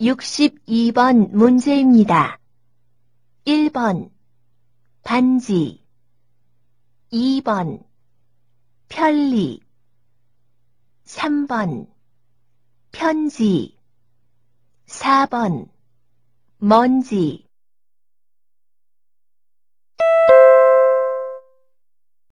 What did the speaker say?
62번 문제입니다. 1번 반지. 2번 편리. 3번 편지. 4번 먼지.